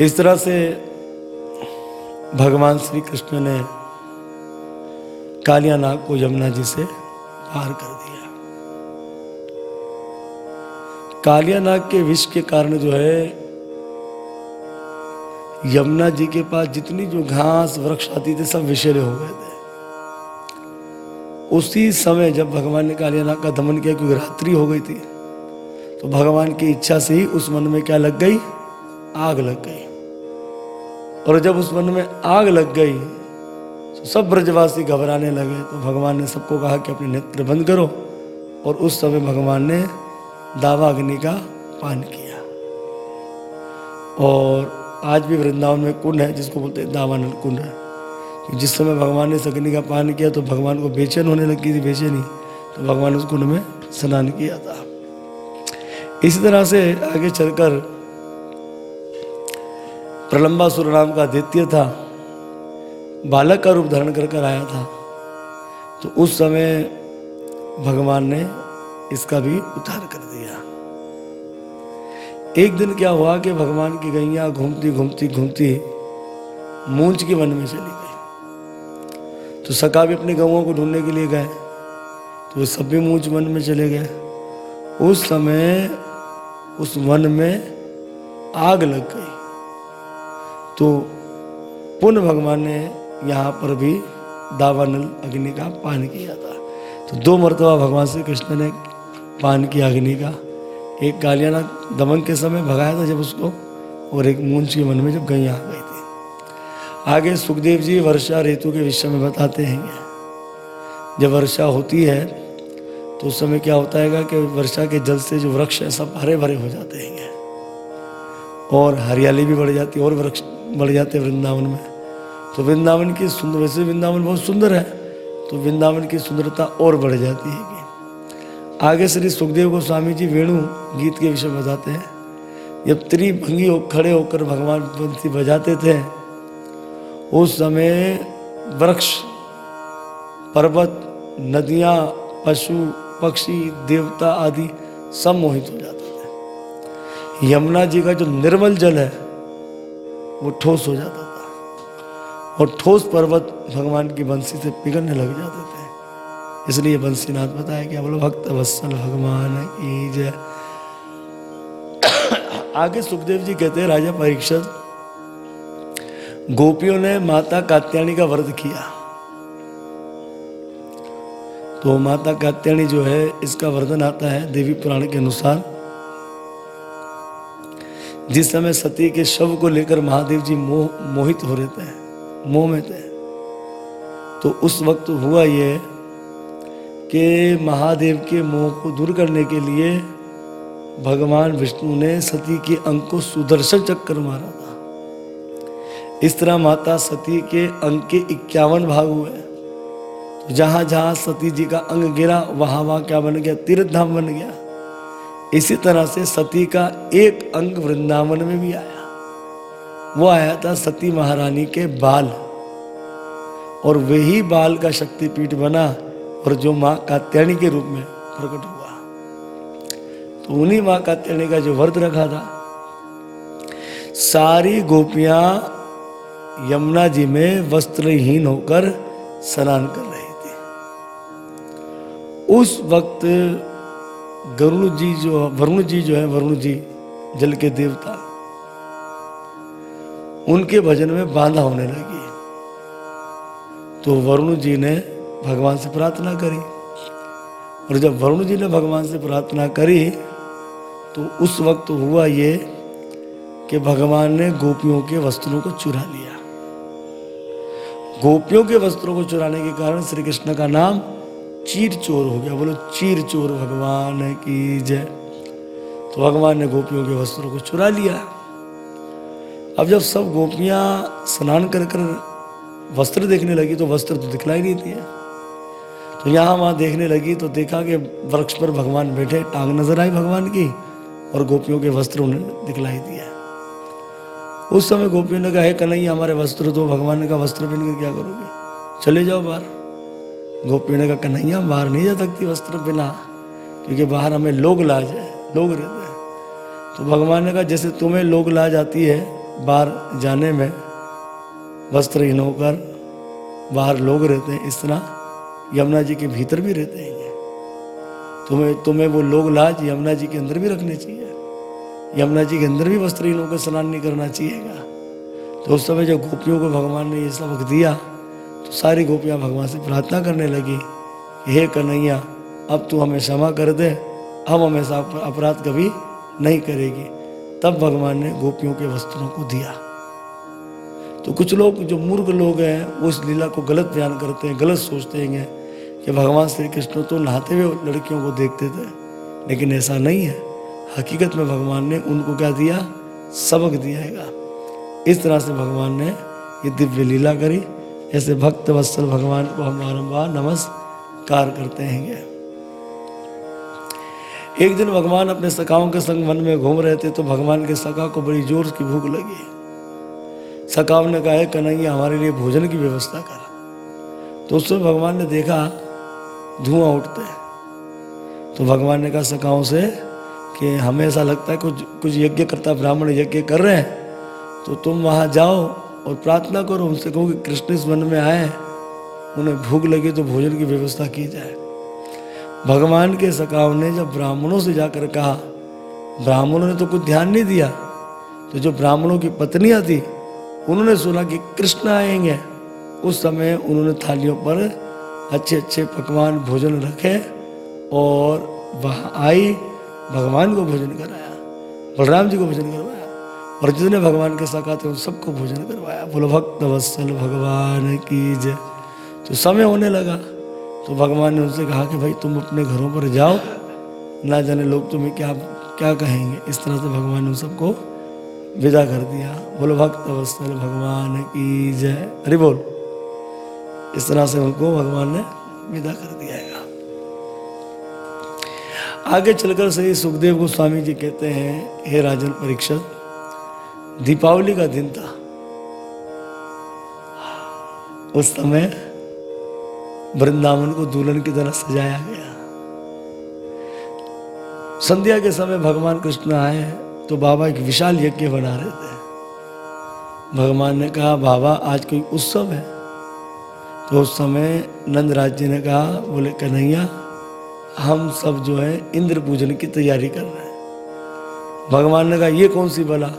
इस तरह से भगवान श्री कृष्ण ने कालिया नाग को यमुना जी से पार कर दिया। कालिया नाग के विष के कारण जो है, यमुना जी के पास जितनी जो घास, वृक्ष आती थे, सब विषेले हो गए थे। उसी समय जब भगवान ने कालिया नाग का दमन किया, क्योंकि रात्रि हो गई थी तो भगवान की इच्छा से ही उस मन में क्या लग गई? आग लग गई। और जब उस वन में आग लग गई तो सब ब्रजवासी घबराने लगे। तो भगवान ने सबको कहा कि अपने नेत्र बंद करो। और उस समय भगवान ने दावा अग्नि का पान किया। और आज भी वृंदावन में कुंड है, जिसको बोलते हैं दावानल कुंड। है कि जिस समय भगवान ने इस अग्नि का पान किया तो भगवान को बेचैन होने लगी थी, बेचैनी। तो भगवान उस कुंड में स्नान किया था। इसी तरह से आगे चलकर प्रलंबासुर नाम का आदित्य था। बालक का रूप धारण कर कर आया था। तो उस समय भगवान ने इसका भी उद्धार कर दिया। एक दिन क्या हुआ कि भगवान की गैया घूमती घूमती घूमती मूंछ के वन में चली गई। तो सका भी अपने गौओं को ढूँढने के लिए गए। तो वे सब भी मूंछ वन में चले गए। उस समय उस वन में आग लग गई। तो पुनः भगवान ने यहाँ पर भी दावानल अग्नि का पान किया था। तो दो मरतबा भगवान श्री कृष्ण ने पान किया अग्नि का। एक कालियाना दमन के समय भगाया था जब उसको, और एक मूंछ के मन में जब गई आ गई थी। आगे सुखदेव जी वर्षा ऋतु के विषय में बताते हैं। जब वर्षा होती है तो उस समय क्या होता है कि वर्षा के जल से जो वृक्ष है सब हरे भरे हो जाते हैं। और हरियाली भी बढ़ जाती है, और वृक्ष बढ़ जाते हैं वृंदावन में। तो वृंदावन की सुंदर, वैसे वृंदावन बहुत सुंदर है तो वृंदावन की सुंदरता और बढ़ जाती है। आगे श्री सुखदेव गोस्वामी जी वेणु गीत के विषय बताते हैं। जब त्रिभंगी हो, खड़े होकर भगवान बंसी बजाते थे, उस समय वृक्ष, पर्वत, नदियाँ, पशु, पक्षी, देवता आदि सब मोहित हो जाते यमुना जी का जो निर्मल जल है, वो ठोस हो जाता था। और ठोस पर्वत भगवान की बंसी से पिघलने लग जाते थे। इसलिए बंसीनाथ बताया कि बोलो भक्त वत्सल भगवान की जय। आगे सुखदेव जी कहते हैं, राजा परीक्षित, गोपियों ने माता कात्यायनी का व्रत किया। तो माता कात्यायनी जो है, इसका वर्णन आता है देवी पुराण के अनुसार। जिस समय सती के शव को लेकर महादेव जी मोह, मोहित हो रहे थे मोह में थे। तो उस वक्त हुआ ये कि महादेव के मोह को दूर करने के लिए भगवान विष्णु ने सती के अंग को सुदर्शन चक्कर मारा था। इस तरह माता सती के अंग के इक्यावन भाग हुए। तो जहाँ जहाँ सती जी का अंग गिरा वहाँ वहाँ क्या बन गया? तीर्थ धाम बन गया। इसी तरह से सती का एक अंग वृंदावन में भी आया। वो आया था सती महारानी के बाल। और वही बाल का शक्तिपीठ बना और जो माँ कात्यायनी के रूप में प्रकट हुआ। तो उन्हीं माँ कात्यायनी का जो व्रत रखा था, सारी गोपियाँ यमुना जी में वस्त्रहीन होकर स्नान कर रही थी। उस वक्त गरुण जी जो वरुण जी जो है वरुण जी जल के देवता, उनके भजन में बांधा होने लगी। तो वरुण जी ने भगवान से प्रार्थना करी। और जब वरुण जी ने भगवान से प्रार्थना करी तो उस वक्त हुआ ये कि भगवान ने गोपियों के वस्त्रों को चुरा लिया। गोपियों के वस्त्रों को चुराने के कारण श्री कृष्ण का नाम चीर चोर हो गया। बोलो चीर चोर भगवान की जय। तो भगवान ने गोपियों के वस्त्रों को चुरा लिया। अब जब सब गोपियाँ स्नान कर कर वस्त्र देखने लगी तो वस्त्र तो दिखलाई नहीं दिए तो यहाँ वहाँ देखने लगी तो देखा कि वृक्ष पर भगवान बैठे, टांग नज़र आई भगवान की, और गोपियों के वस्त्र उन्हें दिखलाई दिया उस समय गोपियों ने कहा, है कन्हैया, हमारे वस्त्र तो भगवान कहा, वस्त्र पहन कर क्या करोगे? चले जाओ बाहर। गोपियों ने कहा कन्हैया बाहर नहीं जा सकती वस्त्र बिना, क्योंकि बाहर हमें लोग लाज है, लोग रहते हैं। तो भगवान ने कहा, जैसे तुम्हें लोग लाज आती है बाहर जाने में वस्त्रहीन होकर बाहर लोग रहते हैं, इस तरह यमुना जी के भीतर भी रहते हैं। तुम्हें तुम्हें वो लोग लाज यमुना जी के अंदर भी रखने चाहिए। यमुना जी के अंदर भी वस्त्रहीन होकर स्नान नहीं करना चाहिएगा। तो उस समय जब गोपियों को भगवान ने ये सबक दिया तो सारी गोपियाँ भगवान से प्रार्थना करने लगी, हे कन्हैया, अब तू हमें क्षमा कर दे, हम हमेशा अपराध कभी नहीं करेगी। तब भगवान ने गोपियों के वस्त्रों को दिया। तो कुछ लोग, जो मूर्ख लोग हैं, वो इस लीला को गलत बयान करते हैं, गलत सोचते हैं कि भगवान श्री कृष्ण तो नहाते हुए लड़कियों को देखते थे, लेकिन ऐसा नहीं है। हकीकत में भगवान ने उनको क्या दिया? सबक दिया है इस तरह से भगवान ने ये दिव्य लीला करी। ऐसे भक्त वत्सल भगवान को हम बारम्बार नमस्कार करते हैं। एक दिन भगवान अपने सखाओं के संग वन में घूम रहे थे तो भगवान के सखा को बड़ी ज़ोर की भूख लगी। सखाव ने कहा कन्हैया, हमारे लिए भोजन की व्यवस्था कर। तो उससे भगवान ने देखा, धुआँ उठते तो भगवान ने कहा, सखाओं से, कि हमें ऐसा लगता है कुछ कुछ यज्ञ करता ब्राह्मण यज्ञ कर रहे हैं तो तुम वहाँ जाओ और प्रार्थना करो उनसे कहो कि कृष्ण इस वन में आए उन्हें भूख लगी तो भोजन की व्यवस्था की जाए। भगवान के सकाव ने जब ब्राह्मणों से जाकर कहा, ब्राह्मणों ने तो कुछ ध्यान नहीं दिया। तो जो ब्राह्मणों की पत्नियाँ थी, उन्होंने सुना कि कृष्ण आएँगे। उस समय उन्होंने थालियों पर अच्छे अच्छे पकवान भोजन रखे और वहाँ आई, भगवान को भोजन कराया, बलराम जी को भोजन करवाया। और जितने भगवान के साथ आते उन सबको भोजन करवाया। बोलो, भक्त वत्सल भगवान की जय। तो समय होने लगा। तो भगवान ने उनसे कहा कि, भाई, तुम अपने घरों पर जाओ। ना जाने लोग तुम्हें क्या क्या कहेंगे? इस तरह से भगवान ने उन सबको विदा कर दिया। बोलो, भक्त वत्सल भगवान की जय। अरे, बोल। इस तरह से उनको भगवान ने विदा कर दिया है। आगे चलकर श्री सुखदेव गोस्वामी जी कहते हैं, हे राजन परीक्षक दीपावली का दिन था। उस समय वृंदावन को दुल्हन की तरह सजाया गया। संध्या के समय भगवान कृष्ण आए तो बाबा एक विशाल यज्ञ बना रहे थे। भगवान ने कहा, बाबा, आज कोई उत्सव है? तो उस समय नंदराज जी ने कहा, बोले, कन्हैया, हम सब जो है, इंद्र पूजन की तैयारी कर रहे हैं। भगवान ने कहा, ये कौन सी बला?